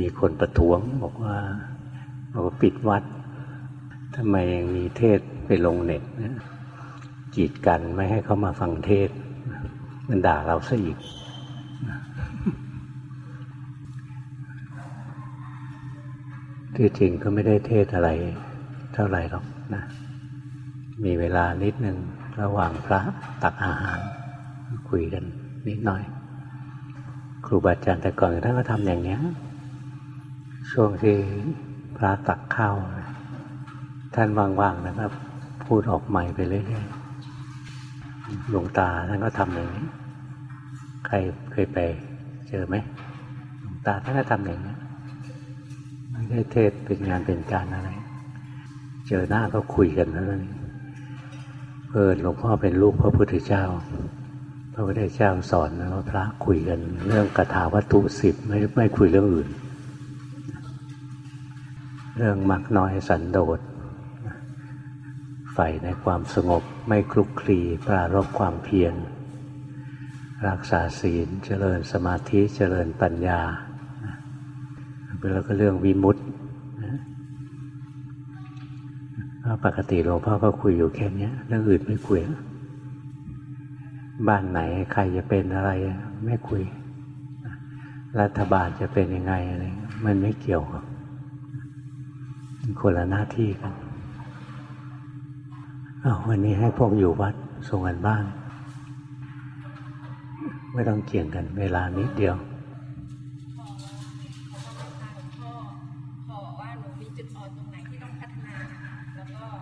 มีคนประท้วง บอกว่าบอกว่าปิดวัดทำไมยังมีเทศไปลงเน็ตนะจีดกันไม่ให้เขามาฟังเทศ มันด่าเราซะอีกที่จริงก็ไม่ได้เทศอะไร เท่าไหร่หรอกนะ มีเวลานิดหนึ่งระหว่างพระตักอาหาร คุยกันนิดหน่อย ครูบาอาจารย์แต่ก่อนท่านก็ทำอย่างนี้ ช่วงที่พระตักข้าวท่านว่างๆนะครับ พูดออกใหม่ไปเรื่อยๆหลวงตาท่านก็ทำอย่างนี้ ใครเคยไปเจอไหมหลวงตาท่านก็ทำอย่างนี้ไม่ได้เทศเป็นงานเป็นการอะไร เจอหน้าก็คุยกันแล้วนี่เพิดหลวงพ่อเป็นลูกพระพุทธเจ้า พระพุทธเจ้าสอนนะว่าพระคุยกัน เรื่องกถาวัตถุสิบไม่ไม่คุยเรื่องอื่น เรื่องมักน้อยสันโดษใฝ่ในความสงบไม่คลุกคลีปรารบความเพียร รักษาศีลเจริญสมาธิเจริญปัญญาแล้วก็เรื่องวิมุตติปกติหลวงพ่อก็คุยอยู่แค่นี้เรื่องอื่นไม่คุย บ้านไหนใครจะเป็นอะไรไม่คุย รัฐบาลจะเป็นยังไงอะไรมันไม่เกี่ยวกับ คนละหน้าที่กันอาวันนี้ให้พวกอยู่วัดส่งกันบ้าน ไม่ต้องเกี่ยงกันเวลานิดเดียว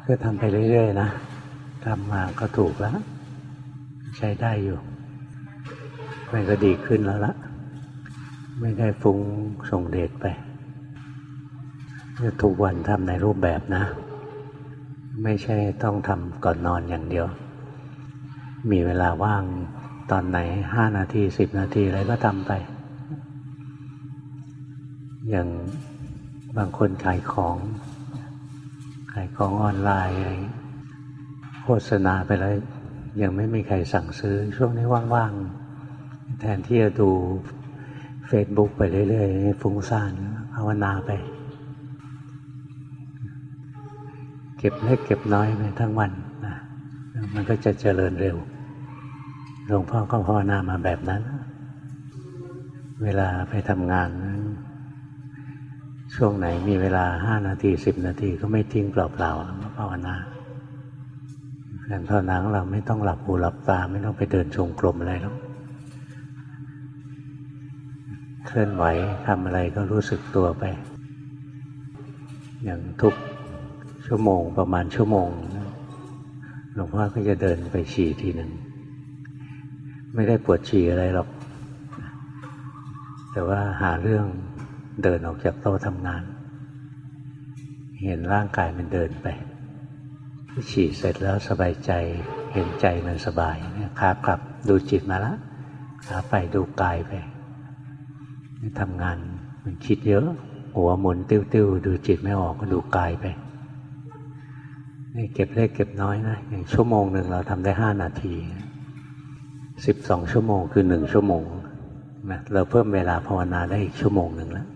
ก็ทำไปเรื่อยๆนะทำมาก็ถูกแล้ว ใช้ได้อยู่ มันก็ดีขึ้นแล้วละ ไม่ได้ฟุ้งส่งเดชไป ทุกวันทำในรูปแบบนะ ไม่ใช่ต้องทำก่อนนอนอย่างเดียว มีเวลาว่างตอนไหนห้านาทีสิบนาทีอะไรก็ทำไป อย่างบางคนขายของ ขายของออนไลน์อะไรโฆษณาไปแล้ว ยังไม่มีใครสั่งซื้อ ช่วงนี้ว่างๆ แทนที่จะดูเฟซบุ๊กไปเรื่อยๆฟุ้งซ่านภาวนาไป เก็บเล็กเก็บน้อยไปทั้งวันนะมันก็จะเจริญเร็ว หลวงพ่อก็ภาวนามาแบบนั้น เวลาไปทำงาน ช่วงไหนมีเวลาห้านาทีสิบนาทีก็ไม่ทิ้งเปล่าๆภาวนาการภาวนาของเราไม่ต้องหลับหูหลับตา ไม่ต้องไปเดินชงกลมอะไรหรอกเคลื่อนไหวทำอะไรก็รู้สึกตัวไป อย่างทุก ชั่วโมงประมาณชั่วโมงหลวงพ่อก็จะเดินไปฉี่ทีหนึ่งไม่ได้ปวดฉี่อะไรหรอก แต่ว่าหาเรื่องเดินออกจากโต๊ะทำงาน เห็นร่างกายมันเดินไปฉี่เสร็จแล้วสบายใจ เห็นใจมันสบายเนี่ยขากลับดูจิตมาละขาไปดูกายไปทำงานมันคิดเยอะ หัวหมุนติ้วๆดูจิตไม่ออกก็ดูกายไป นี่เก็บเล็กเก็บน้อยนะอย่างชั่วโมงหนึ่งเราทำได้ห้านาทีสิบสองชั่วโมงคือหนึ่งชั่วโมงนะเราเพิ่มเวลาภาวนาได้อีกชั่วโมงหนึ่งแล้ว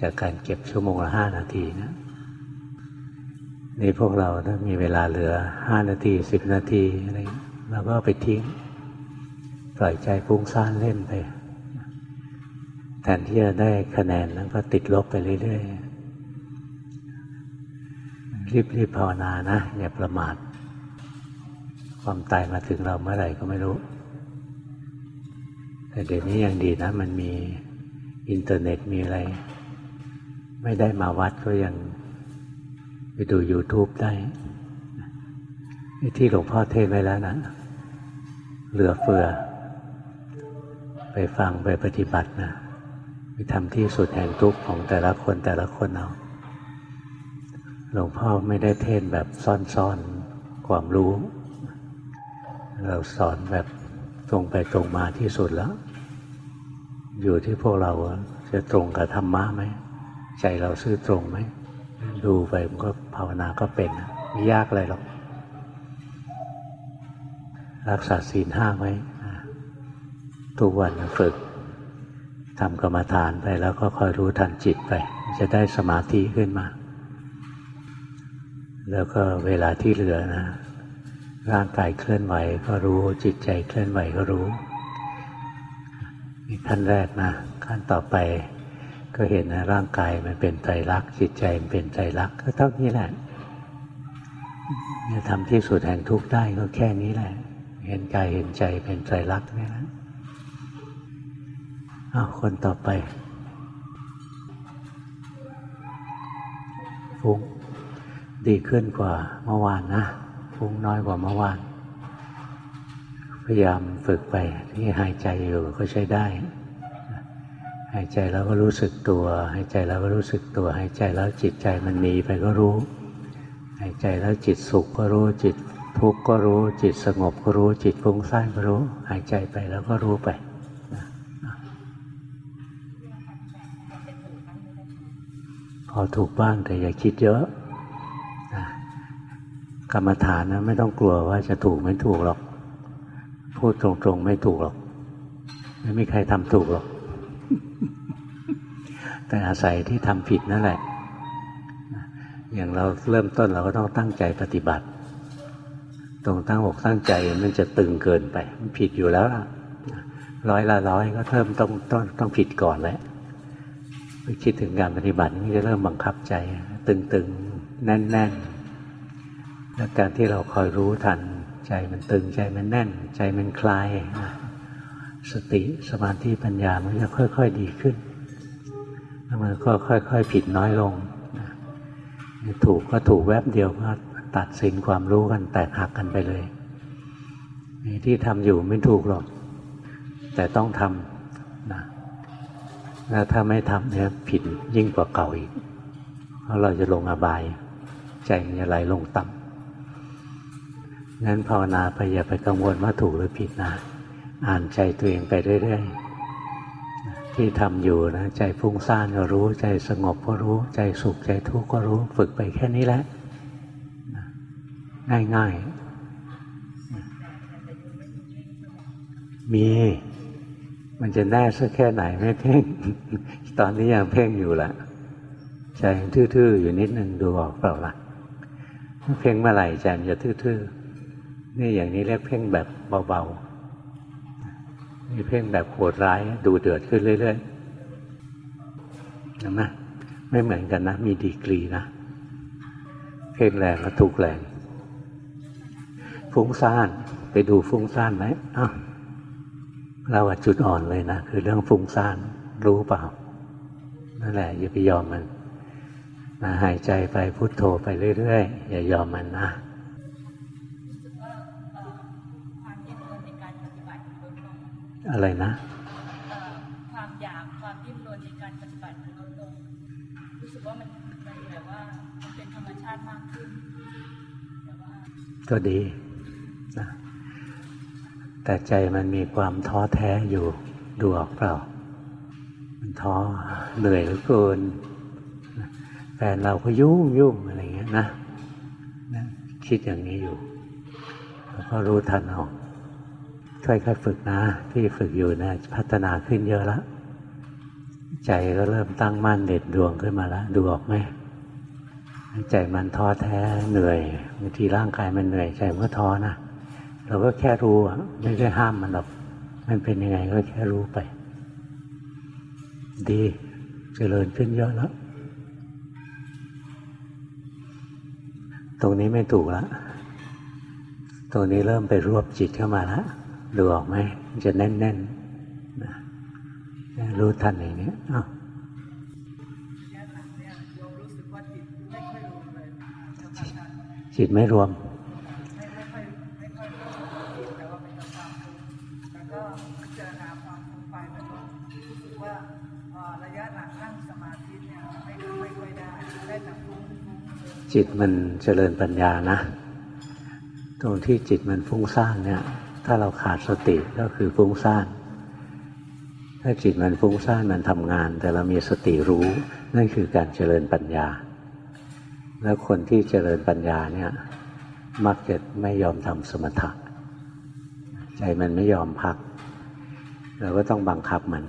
จากการเก็บชั่วโมงละห้านาทีนะนี่พวกเราถ้ามีเวลาเหลือห้านาทีสิบนาทีอะไรเราก็ไปทิ้ง ปล่อยใจฟุ้งซ่านเล่นไปแทนที่จะได้คะแนนแล้วก็ติดลบไปเรื่อยๆ รีบๆภาวนานะอย่าประมาท ความตายมาถึงเราเมื่อไหร่ก็ไม่รู้ แต่เดี๋ยวนี้ยังดีนะ มันมีอินเทอร์เน็ตมีอะไร ไม่ได้มาวัดก็ยังไปดู YouTube ได้ที่หลวงพ่อเทศไว้แล้วนะเหลือเฟือ ไปฟังไปปฏิบัตินะไปทำที่สุดแห่งทุกข์ของแต่ละคนแต่ละคนเอา หลวงพ่อไม่ได้เทศแบบซ่อนๆความรู้ เราสอนแบบตรงไปตรงมาที่สุดแล้ว อยู่ที่พวกเราจะตรงกับธรรมะไหมใจเราซื่อตรงไหมดูไปมันก็ภาวนาก็เป็นไม่ยากอะไรหรอกรักษาศีลห้าไว้ทุกวันฝึกทำกรรมฐานไปแล้วก็คอยรู้ทันจิตไป จะได้สมาธิขึ้นมา แล้วก็เวลาที่เหลือนะ ร่างกายเคลื่อนไหวก็รู้จิตใจเคลื่อนไหวก็รู้นี่ขั้นแรกนะขั้นต่อไปก็เห็นนะร่างกายมันเป็นไตรลักษณ์จิตใจมันเป็นไตรลักษณ์ก็เท่านี้แหละจะทำที่สุดแห่งทุกข์ได้ก็แค่นี้แหละ เห็นกายเห็นใจเป็นไตรลักษณ์นี่นะอาคนต่อไปฟุ้ง ดีขึ้นกว่าเมื่อวานนะฟุ้งน้อยกว่าเมื่อวาน พยายามฝึกไปที่หายใจอยู่ก็ใช้ได้ หายใจแล้วก็รู้สึกตัว หายใจแล้วก็รู้สึกตัว หายใจแล้วจิตใจมันหนีไปก็รู้ หายใจแล้วจิตสุขก็รู้จิตทุกข์ก็รู้จิตสงบก็รู้จิตฟุ้งซ่านก็รู้ หายใจไปแล้วก็รู้ไปพอถูกบ้างแต่อย่าคิดเยอะ กรรมฐานนะไม่ต้องกลัวว่าจะถูกไม่ถูกหรอก พูดตรงๆไม่ถูกหรอก ไม่มีใครทำถูกหรอก แต่อาศัยที่ทำผิดนั่นแหละ อย่างเราเริ่มต้นเราก็ต้องตั้งใจปฏิบัติ ตรงตั้งอกตั้งใจมันจะตึงเกินไป มันผิดอยู่แล้วร้อยละร้อยก็เริ่มต้องต้องต้องผิดก่อนแหล้วไปคิดถึงการปฏิบัตินี่จะเริ่มบังคับใจ ตึงๆ แน่นๆ แล้วการที่เราคอยรู้ทัน ใจมันตึงใจมันแน่น ใจมันคลายสติสมาธิปัญญามันจะค่อย ๆ ดีขึ้นแล้วมันก็ค่อย ๆ ผิดน้อยลงถูกก็ถูกแวบเดียวก็ตัดสินความรู้กันแตกหักกันไปเลยที่ทำอยู่ไม่ถูกหรอก แต่ต้องทำนะแล้วถ้าไม่ทำเนี่ยผิดยิ่งกว่าเก่าอีก เพราะเราจะลงอบาย ใจมันจะไหลลงต่ำ งั้นภาวนาไปอย่าไปกังวลว่าถูกหรือผิดนะ อ่านใจตัวเองไปเรื่อยๆ ที่ทำอยู่นะ ใจฟุ้งซ่านก็รู้ ใจสงบก็รู้ ใจสุขใจทุกข์ก็รู้ ฝึกไปแค่นี้แหละ ง่ายๆ มี มันจะแน่สักแค่ไหนไม่เพ่ง ตอนนี้ยังเพ่งอยู่ละใจทื่อๆ อยู่นิดนึงดูออกเปล่าล่ะเพ่งเมื่อไหร่ใจมันจะทื่อๆ นี่อย่างนี้เรียกเพ่งแบบเบาๆนี่เพ่งแบบโหดร้ายดูเดือดขึ้นเรื่อยๆนะนะไม่เหมือนกันนะ มีดีกรีนะ เพ่งแรงก็ถูกแรง ฟุ้งซ่านไปดูฟุ้งซ่านไหมเราจุดอ่อนเลยนะ คือเรื่องฟุ้งซ่านรู้เปล่า นั่นแหละ อย่าไปยอมมันนะหายใจไปพุโทโธไปเรื่อยๆ อย่ายอมมันนะ อะไรนะความอยากความดิ้นรนในการปฏิบัติมันลดลงรู้สึกว่ามันมันแบบว่ามันเป็นธรรมชาติมากขึ้นแต่ว่าก็ดีนะแต่ใจมันมีความท้อแท้อยู่ดูออกเปล่า มันท้อเหนื่อยเหลือเกินแฟนเราก็ยุ่งยุ่งอะไรเงี้ยนะนะ คิดอย่างนี้อยู่แล้วก็รู้ทันออก ค่อยๆฝึกนะ ที่ฝึกอยู่นะพัฒนาขึ้นเยอะแล้วใจก็เริ่มตั้งมั่นเด็ดดวงขึ้นมาแล้วดูออกไหมใจมันท้อแท้เหนื่อยบางทีร่างกายมันเหนื่อยใจมันก็ท้อนะเราก็แค่รู้ไม่ได้ห้ามมันหรอกมันเป็นยังไงก็แค่รู้ไป ดีจเจริญขึ้นเยอะแล้ว ตรงนี้ไม่ถูกแล้วตรงนี้เริ่มไปรวบจิตเข้ามาแล้ว ดูออกไหมจะแน่นๆนรู้ทันอย่างนี้อ้าวจิตไม่รวมจิตมันเจริญปัญญานะ ตรงที่จิตมันฟุ้งซ่านเนี่ย ถ้าเราขาดสติก็คือฟุ้งซ่านถ้าจิตมันฟุ้งซ่านมันทำงาน แต่เรามีสติรู้ นั่นคือการเจริญปัญญา แล้วคนที่เจริญปัญญาเนี่ยมักจะไม่ยอมทำสมถะใจมันไม่ยอมพัก เราก็ต้องบังคับมัน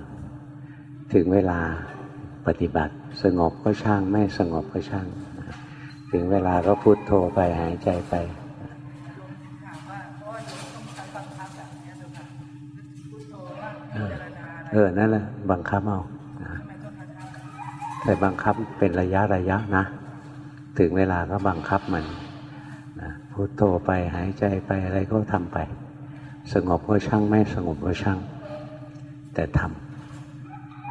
ถึงเวลาปฏิบัติ สงบก็ช่างไม่สงบก็ช่าง ถึงเวลาก็พุโทโธไปหายใจไปเออนั่นแหละบังคับเอาแต่บังคับเป็นระยะระยะนะ ถึงเวลาก็บังคับมันนะพุโทโธไปหายใจไปอะไรก็ทำไป สงบก็ช่างไม่สงบก็ช่าง แต่ท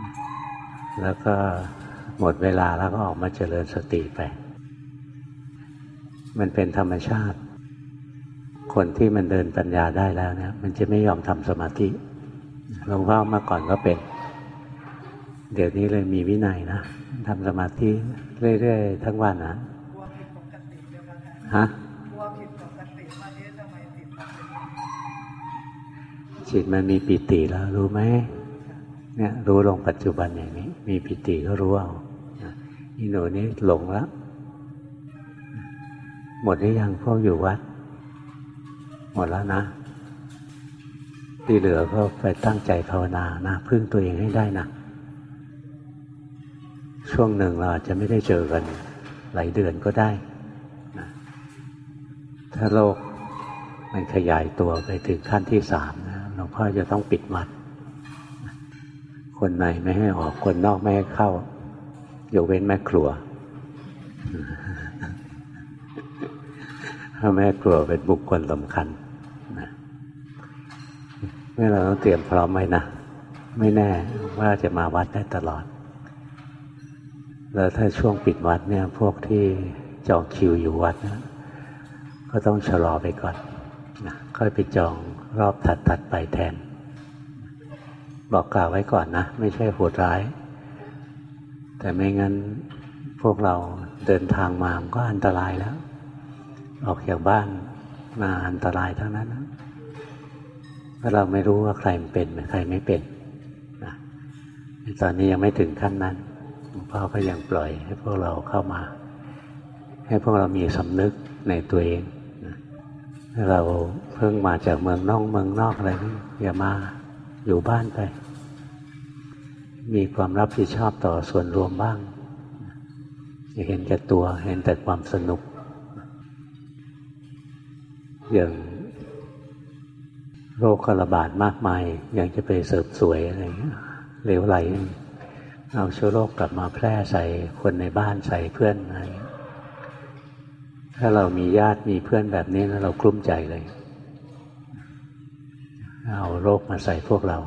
ำแล้วก็หมดเวลาแล้วก็ออกมาเจริญสติไป มันเป็นธรรมชาติ คนที่มันเดินปัญญาได้แล้วเนี่ยมันจะไม่ยอมทำสมาธิ หลวงพ่อเมื่อก่อนก็เป็น เดี๋ยวนี้เลยมีวินัยนะทำสมาธิเรื่อยๆทั้งวันนะฮะจิตมันมีปิติแล้วรู้ไหมเนี่ยรู้ลงปัจจุบันอย่างนี้ มีปิติก็รู้เอาอีหนูนี้หลงแล้ว หมดหรือยังพวกอยู่วัด หมดแล้วนะ ที่เหลือก็ไปตั้งใจภาวนานะพึ่งตัวเองให้ได้นะช่วงหนึ่งเราอาจจะไม่ได้เจอกันหลายเดือนก็ได้นะถ้าโลกมันขยายตัวไปถึงขั้นที่สามนะหลวงพ่อจะต้องปิดมัด คนในไม่ให้ออกคนนอกไม่ให้เข้า ยกเว้นแม่ครัว ถ้าแม่ครัวเป็นบุคคลสำคัญ เมื่เราต้องเตรียมพร้อมไหมนะ ไม่แน่ว่าจะมาวัดได้ตลอด แล้วถ้าช่วงปิดวัดเนี่ย พวกที่จองคิวอยู่วัดนะก็ต้องชะลอไปก่อนนะค่อยไปจองรอบถัดๆไปแทน บอกกล่าวไว้ก่อนนะ ไม่ใช่โหดร้าย แต่ไม่งั้นพวกเราเดินทางมาก็อันตรายแล้ว ออกจากบ้านมาอันตรายทั้งนั้นนะ เราไม่รู้ว่าใครมันเป็นใครไม่เป็นนะตอนนี้ยังไม่ถึงขั้นนั้นหลวงพ่อก็ยังปล่อยให้พวกเราเข้ามา ให้พวกเรามีสำนึกในตัวเองนะเราเพิ่งมาจากเมืองนอกเมืองนอกอะไรนี่อย่ามาอยู่บ้านไป มีความรับผิดชอบต่อส่วนรวมบ้างอย่าเห็นแก่ตัวเห็นแต่ความสนุกอย่าง โรคระบาดมากมายยังจะไปเสริมสวยอะไรเงี้ยเหลวไหล เอาเชื้อโรคกลับมาแพร่ใส่คนในบ้านใส่เพื่อนอะไรถ้าเรามีญาติมีเพื่อนแบบนี้แล้วเรากลุ้มใจเลย เอาโรคมาใส่พวกเรา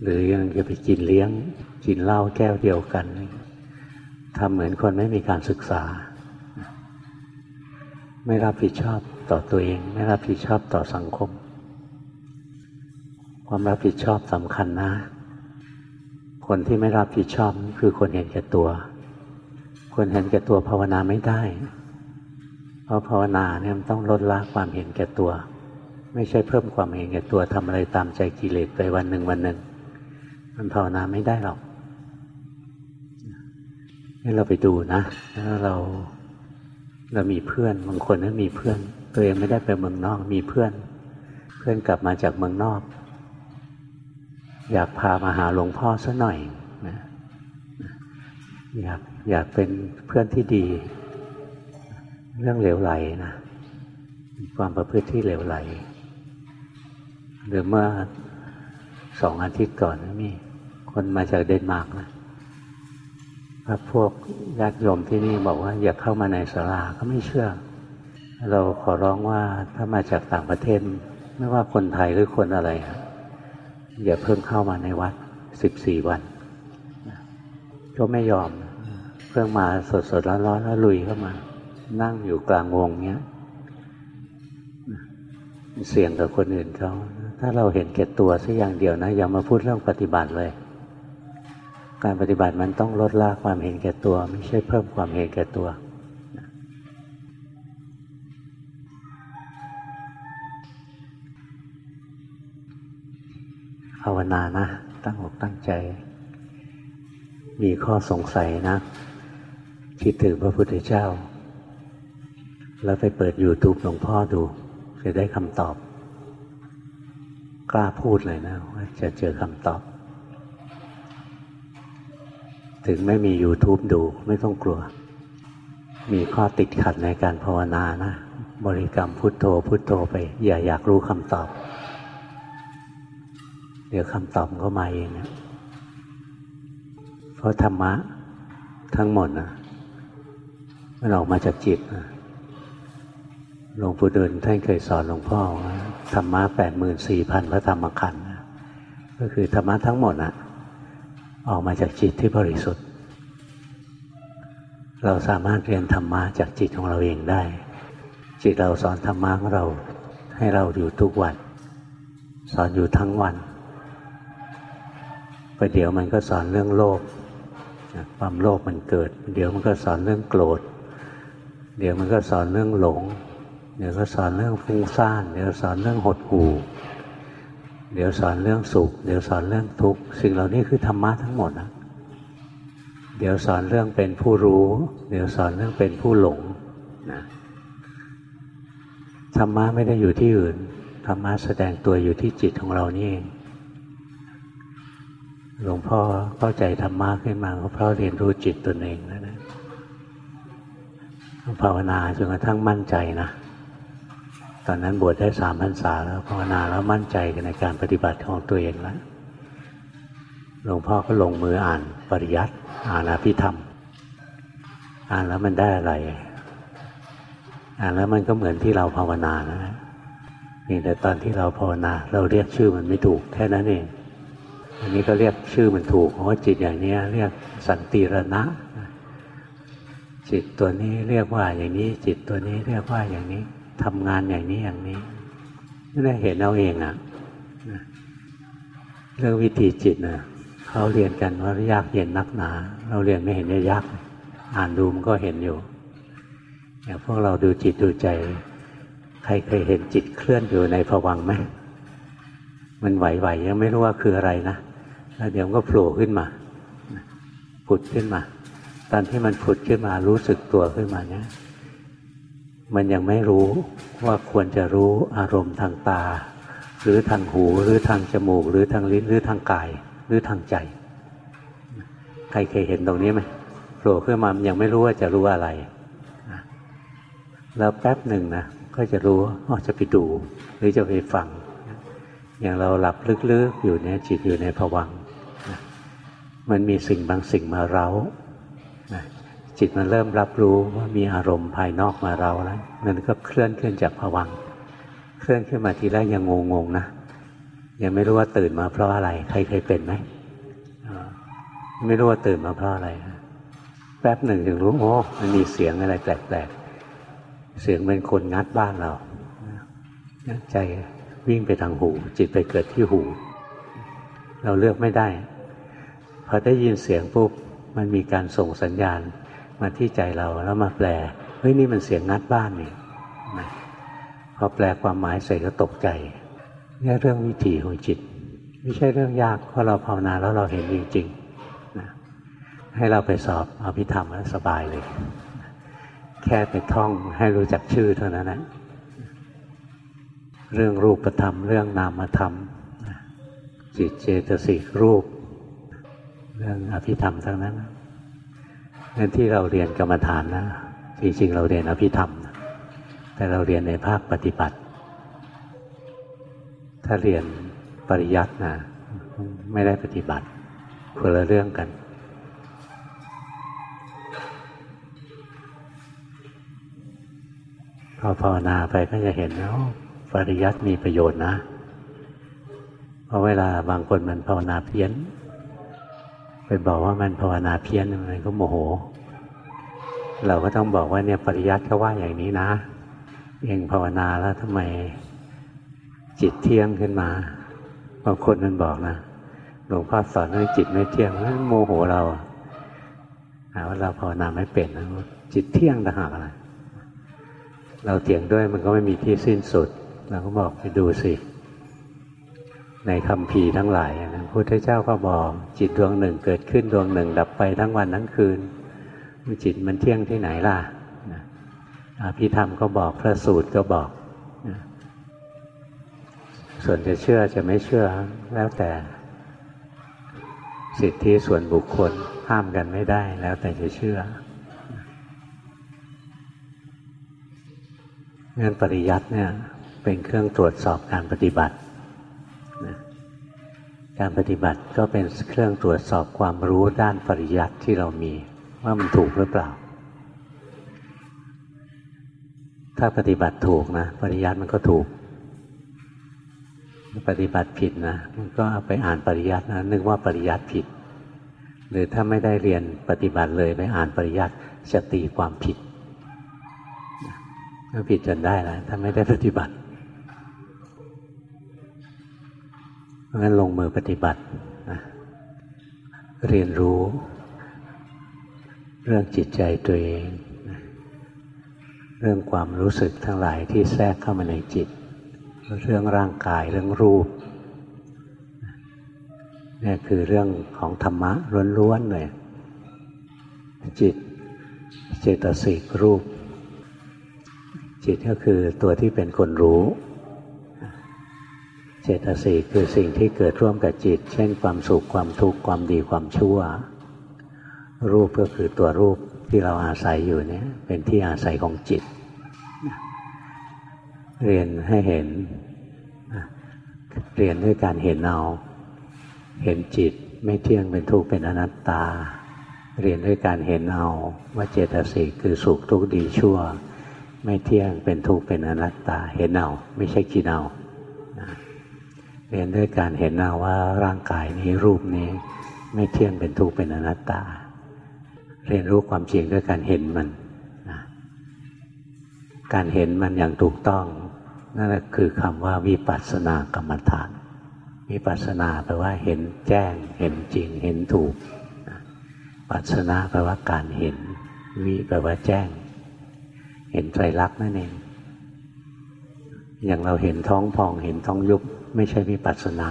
หรือยังจะไปกินเลี้ยง กินเหล้าแก้วเดียวกันทำเหมือนคนไม่มีการศึกษา ไม่รับผิดชอบ ต่อตัวเอง ไม่รับผิดชอบต่อสังคม ความรับผิดชอบสำคัญนะ คนที่ไม่รับผิดชอบคือคนเห็นแก่ตัว คนเห็นแก่ตัวภาวนาไม่ได้ เพราะภาวนาเนี่ยมันต้องลดละความเห็นแก่ตัว ไม่ใช่เพิ่มความเห็นแก่ตัวทำอะไรตามใจกิเลสไปวันหนึ่งวันหนึ่ง มันภาวนาไม่ได้หรอกให้เราไปดูนะแล้วเราเรามีเพื่อนบางคนนั้นมีเพื่อน ตัวเองไม่ได้ไปเมืองนอกมีเพื่อน เพื่อนกลับมาจากเมืองนอก อยากพามาหาหลวงพ่อซะหน่อยนะอยากอยากเป็นเพื่อนที่ดี เรื่องเหลวไหลนะความประพฤติที่เหลวไหลหรือเมื่อสองอาทิตย์ก่อนมีคนมาจากเดนมาร์กนะพระพวกญาติโยมที่นี่บอกว่า อย่าเข้ามาในศาลาเขาไม่เชื่อ เราขอร้องว่าถ้ามาจากต่างประเทศ ไม่ว่าคนไทยหรือคนอะไรอย่าเพิ่งเข้ามาในวัดสิบสี่วันก็ไม่ยอมเพิ่งมาสดสดร้อนๆแล้วลุยเข้ามา นั่งอยู่กลางวงเนี้ยเสี่ยงกับคนอื่นเขาถ้าเราเห็นแก่ตัวสักอย่างเดียวนะอย่ามาพูดเรื่องปฏิบัติเลย การปฏิบัติมันต้องลดละความเห็นแก่ตัว ไม่ใช่เพิ่มความเห็นแก่ตัว ภาวนานะ ตั้งอกตั้งใจ มีข้อสงสัยนะ คิดถึงพระพุทธเจ้า แล้วไปเปิดยูทูบหลวงพ่อดู จะได้คำตอบ กล้าพูดเลยนะว่าจะเจอคำตอบ ถึงไม่มี YouTube ดูไม่ต้องกลัว มีข้อติดขัดในการภาวนานะ บริกรรมพุทโธพุทโธไป อย่าอยากรู้คำตอบ เดี๋ยวคำตอบก็มาเองนะเพราะธรรมะทั้งหมดนะมันออกมาจากจิตนะหลวงปู่ดูลท่านเคยสอนหลวงพ่อว่าธรรมะแปดหมื่นสี่พันพระธรรมขันธ์ก็คือธรรมะทั้งหมดนะออกมาจากจิตที่บริสุทธิ์ เราสามารถเรียนธรรมะจากจิตของเราเองได้ จิตเราสอนธรรมะของเราให้เราอยู่ทุกวัน สอนอยู่ทั้งวัน ประเดี๋ยวมันก็สอนเรื่องโลภความโลภมันเกิด เดี๋ยวมันก็สอนเรื่องโกรธ เดี๋ยวมันก็สอนเรื่องหลง เดี๋ยวก็สอนเรื่องฟุ้งซ่าน เดี๋ยวสอนเรื่องหดหู่ เดี๋ยวสอนเรื่องสุข เดี๋ยวสอนเรื่องทุกข์ สิ่งเหล่านี้คือธรรมะทั้งหมดนะเดี๋ยวสอนเรื่องเป็นผู้รู้ เดี๋ยวสอนเรื่องเป็นผู้หลงนะธรรมะไม่ได้อยู่ที่อื่น ธรรมะแสดงตัวอยู่ที่จิตของเรานี่เอง หลวงพ่อเข้าใจธรรมะขึ้นมาก็เพราะเรียนรู้จิตตนเองนะนะภาวนาจนกระทั่งมั่นใจนะตอนนั้นบวชได้สามพรรษาแล้วภาวนาแล้วมั่นใจในการปฏิบัติของตัวเองแล้วหลวงพ่อก็ลงมืออ่านปริยัติอ่านอภิธรรม อ่านแล้วมันได้อะไร อ่านแล้วมันก็เหมือนที่เราภาวนานะนี่แต่ตอนที่เราภาวนา เราเรียกชื่อมันไม่ถูกแค่นั้นเอง อันนี้ก็เรียกชื่อมันถูกเพราะว่าจิตอย่างนี้เรียกสันติรณะ จิตตัวนี้เรียกว่าอย่างนี้ จิตตัวนี้เรียกว่าอย่างนี้ทำงานอย่างนี้อย่างนี้นี่ได้เห็นเอาเองอะเรื่องวิธีจิตนะเขาเรียนกันว่ายากเย็นนักหนา เราเรียนไม่เห็นยากอ่านดูมันก็เห็นอยู่อย่างพวกเราดูจิตดูใจ ใครเคยเห็นจิตเคลื่อนอยู่ในผวังไหมมันไหวๆยังไม่รู้ว่าคืออะไรนะ แล้วเดี๋ยวก็โผล่ขึ้นมาผุดขึ้นมา ตอนที่มันผุดขึ้นมารู้สึกตัวขึ้นมาเนี่ยมันยังไม่รู้ว่าควรจะรู้อารมณ์ทางตา หรือทางหูหรือทางจมูก หรือทางลิ้นหรือทางกาย หรือทางใจ ใครเคยเห็นตรงนี้ไหมโผล่ขึ้นมามันยังไม่รู้ว่าจะรู้อะไร แล้วแป๊บหนึ่งนะก็จะรู้ว่าจะไปดู หรือจะไปฟัง อย่างเราหลับลึกๆอยู่เนี่ยจิตอยู่ในผวัง มันมีสิ่งบางสิ่งมาเร้าจิตมันเริ่มรับรู้ว่ามีอารมณ์ภายนอกมาเราแล้วมันก็เคลื่อนขึ้นจากผวังเคลื่อนขึ้นมาทีแรกยังงงๆนะยังไม่รู้ว่าตื่นมาเพราะอะไร ใครเคยเป็นไหมไม่รู้ว่าตื่นมาเพราะอะไรแป๊บหนึ่งถึงรู้โอ้มันมีเสียงอะไรแปลกๆเสียงเป็นคนงัดบ้านเราใจวิ่งไปทางหู จิตไปเกิดที่หู เราเลือกไม่ได้ พอได้ยินเสียงปุ๊บมันมีการส่งสัญญาณมาที่ใจเราแล้วมาแปลเฮ้ยนี่มันเสียงงัดบ้านนี่พอแปลความหมายใส่ก็ตกใจนี่เรื่องวิถีของจิต ไม่ใช่เรื่องยากเพราะเราภาวนาแล้วเราเห็นจริงๆนะให้เราไปสอบอภิธรรมแล้วสบายเลย แค่ไปท่องให้รู้จักชื่อเท่านั้นนะเรื่องรูปธรรม เรื่องนามธรรมจิตเจตสิกรูป เรื่องอภิธรรมทั้งนั้นนั่นที่เราเรียนกรรมฐานนะจริงๆเราเรียนอภิธรรม แต่เราเรียนในภาคปฏิบัติ ถ้าเรียนปริยัตินะไม่ได้ปฏิบัติคนละเรื่องกัน พอภาวนาไปก็จะเห็นแล้วปริยัติมีประโยชน์นะ เพราะเวลาบางคนมันภาวนาเพี้ยน ไปบอกว่ามันภาวนาเพี้ยนมันก็โมโห เราก็ต้องบอกว่าเนี่ยปริยัติเขาว่าอย่างนี้นะ เองภาวนาแล้วทำไมจิตเที่ยงขึ้นมาบางคนมันบอกนะหลวงพ่อสอนว่าจิตไม่เที่ยงโมโหเราหาว่าเราภาวนาไม่เป็นนะจิตเที่ยงต่างหากอะไรเราเถียงด้วยมันก็ไม่มีที่สิ้นสุด เราก็บอกไปดูสิ ในคำพีทั้งหลายนะพุทธเจ้าก็บอกจิตดวงหนึ่งเกิดขึ้นดวงหนึ่ง ดับไปทั้งวันทั้งคืนจิตมันเที่ยงที่ไหนล่ะอภิธรรมก็บอกพระสูตรก็บอก ส่วนจะเชื่อจะไม่เชื่อแล้วแต่ สิทธิส่วนบุคคลห้ามกันไม่ได้แล้วแต่จะเชื่องั้นปริยัติเนี่ยเป็นเครื่องตรวจสอบการปฏิบัติ การปฏิบัติก็เป็นเครื่องตรวจสอบความรู้ด้านปริยัติที่เรามี ว่ามันถูกหรือเปล่า ถ้าปฏิบัติถูกนะ ปริยัติมันก็ถูก ปฏิบัติผิดนะมันก็เอาไปอ่านปริยัตินะนึกว่าปริยัติผิด หรือถ้าไม่ได้เรียนปฏิบัติเลยไปอ่านปริยัติจะตีความผิดก็ผิดจนได้แล้วถ้าไม่ได้ปฏิบัติ เพราะงั้นลงมือปฏิบัตินะเรียนรู้ เรื่องจิตใจตัวเองนะเรื่องความรู้สึกทั้งหลายที่แทรกเข้ามาในจิต เรื่องร่างกายเรื่องรูปนี่คือเรื่องของธรรมะล้วนๆเลยจิตเจตสิกรูป จิตก็คือตัวที่เป็นคนรู้ เจตสิกคือสิ่งที่เกิดร่วมกับจิต เช่นความสุขความทุกข์ความดีความชั่ว รูปก็คือตัวรูปที่เราอาศัยอยู่เนี่ยเป็นที่อาศัยของจิต เรียนให้เห็น เรียนด้วยการเห็นเอาเห็นจิตไม่เที่ยงเป็นทุกข์เป็นอนัตตา เรียนด้วยการเห็นเอาว่าเจตสิกคือสุขทุกข์ดีชั่ว ไม่เที่ยงเป็นทุกข์เป็นอนัตตา เห็นเอาไม่ใช่คิดเอา เรียนด้วยการเห็นเอาว่าร่างกายนี้รูปนี้ ไม่เที่ยงเป็นทุกข์เป็นอนัตตา เรียนรู้ความจริงด้วยการเห็นมันนะการเห็นมันอย่างถูกต้องนั่นคือคำว่าวิปัสสนากรรมฐาน วิปัสสนาแปลว่าเห็นแจ้ง เห็นจริง เห็นถูกปัสสนาแปลว่าการเห็น วิแปลว่าแจ้ง เห็นไตรลักษณ์นั่นเองอย่างเราเห็นท้องพองเห็นท้องยุบ ไม่ใช่วิปัสสนา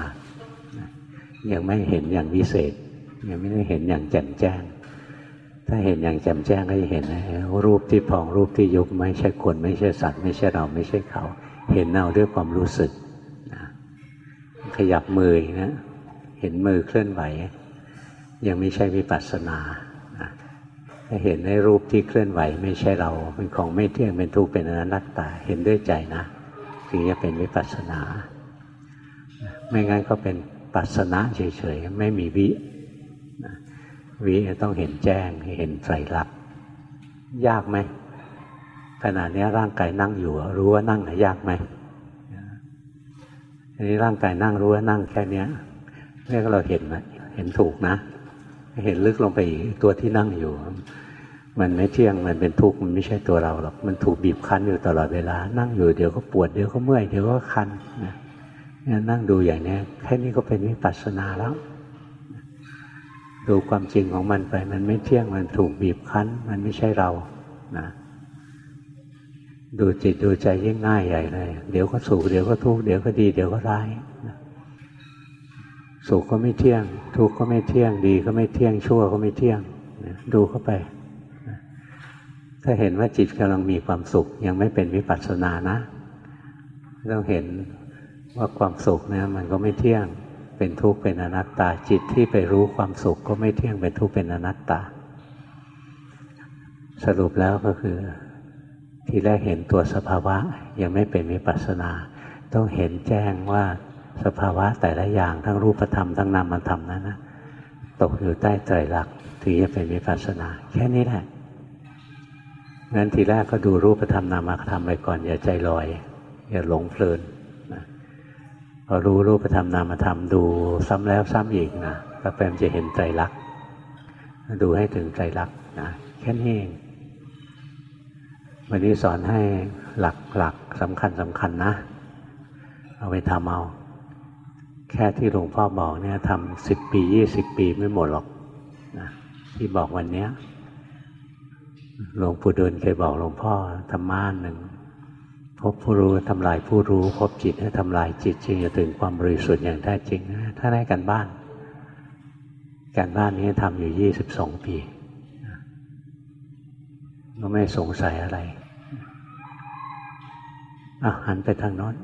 ยังไม่เห็นอย่างวิเศษ ยังไม่ได้เห็นอย่างแจ่มแจ้ง ถ้าเห็นอย่างแจ่มแจ้งก็จะเห็นนะรูปที่พองรูปที่ยุบไม่ใช่คน ไม่ใช่สัตว์ ไม่ใช่เราไม่ใช่เขา เห็นเอาด้วยความรู้สึกนะขยับมือนะเห็นมือเคลื่อนไหว ยังไม่ใช่วิปัสสนาถ้าเห็นในรูปที่เคลื่อนไหวไม่ใช่เรา เป็นของไม่เที่ยงเป็นทุกข์เป็นอนัตตา เห็นด้วยใจนะ ถึงจะเป็นวิปัสสนา ไม่งั้นก็เป็นปัสนะเฉยๆ ไม่มีวิวิต้องเห็นแจ้งเห็นไตรลักษณ์ยากไหมขณะนี้ร่างกายนั่งอยู่ รู้ว่านั่งยากไหมอันนี้ร่างกายนั่งรู้ว่านั่งแค่นี้เรียกเราเห็นไหมเห็นถูกนะ เห็นลึกลงไปอีกตัวที่นั่งอยู่ มันไม่เที่ยงมันเป็นทุกข์มันไม่ใช่ตัวเราหรอกมันถูกบีบคั้นอยู่ตลอดเวลา นั่งอยู่เดี๋ยวก็ปวดเดี๋ยวก็เมื่อยเดี๋ยวก็คันนะ นั่งดูอย่างนี้แค่นี้ก็เป็นวิปัสสนาแล้ว ดูความจริงของมันไป มันไม่เที่ยงมันถูกบีบคั้น มันไม่ใช่เรานะดูจิตดูใจยิ่งง่ายใหญ่เลย เดี๋ยวก็สุขเดี๋ยวก็ทุกข์เดี๋ยวก็ดี เดี๋ยวก็ร้ายสุขก็ไม่เที่ยง ทุกข์ก็ไม่เที่ยงดีก็ไม่เที่ยงชั่วก็ไม่เที่ยงดูเข้าไปถ้าเห็นว่าจิตกำลังมีความสุข ยังไม่เป็นวิปัสสนานะต้องเห็น ว่าความสุขเนี่ยมันก็ไม่เที่ยงเป็นทุกข์เป็นอนัตตา จิตที่ไปรู้ความสุขก็ไม่เที่ยงเป็นทุกข์เป็นอนัตตา สรุปแล้วก็คือ ทีแรกเห็นตัวสภาวะ ยังไม่เป็นวิปัสสนา ต้องเห็นแจ้งว่าสภาวะแต่ละอย่างทั้งรูปธรรมทั้งนามธรรมนั้นนะตกอยู่ใต้ใจหลักษณ์ถึงจะเป็นวิปัสสนา แค่นี้แหละงั้นทีแรกก็ดูรูปธรรมนามธรรมไปก่อนอย่าใจลอย อย่าหลงเพลิน พอรู้รูปธรรมนามธรรมดูซ้ำแล้วซ้ำอีกนะพระแปมจะเห็นใจรักดูให้ถึงใจรักนะแค่นี้เองวันนี้สอนให้หลักหลักสำคัญสำคัญนะ เอาไปทำเอา แค่ที่หลวงพ่อบอกเนี่ยทำสิบปียี่สิบปีไม่หมดหรอกนะที่บอกวันนี้หลวงปู่ดูลเคยบอกหลวงพ่อธรรมานหนึ่ง พบผู้รู้ทำลายผู้รู้ พบจิตให้ทำลายจิตจึงจะถึงความบริสุทธิ์อย่างแท้จริงนะถ้าได้กันบ้าน การบ้านนี้ทำอยู่ยี่สิบสองปีก็ไม่สงสัยอะไรอะหันไปทางโน้น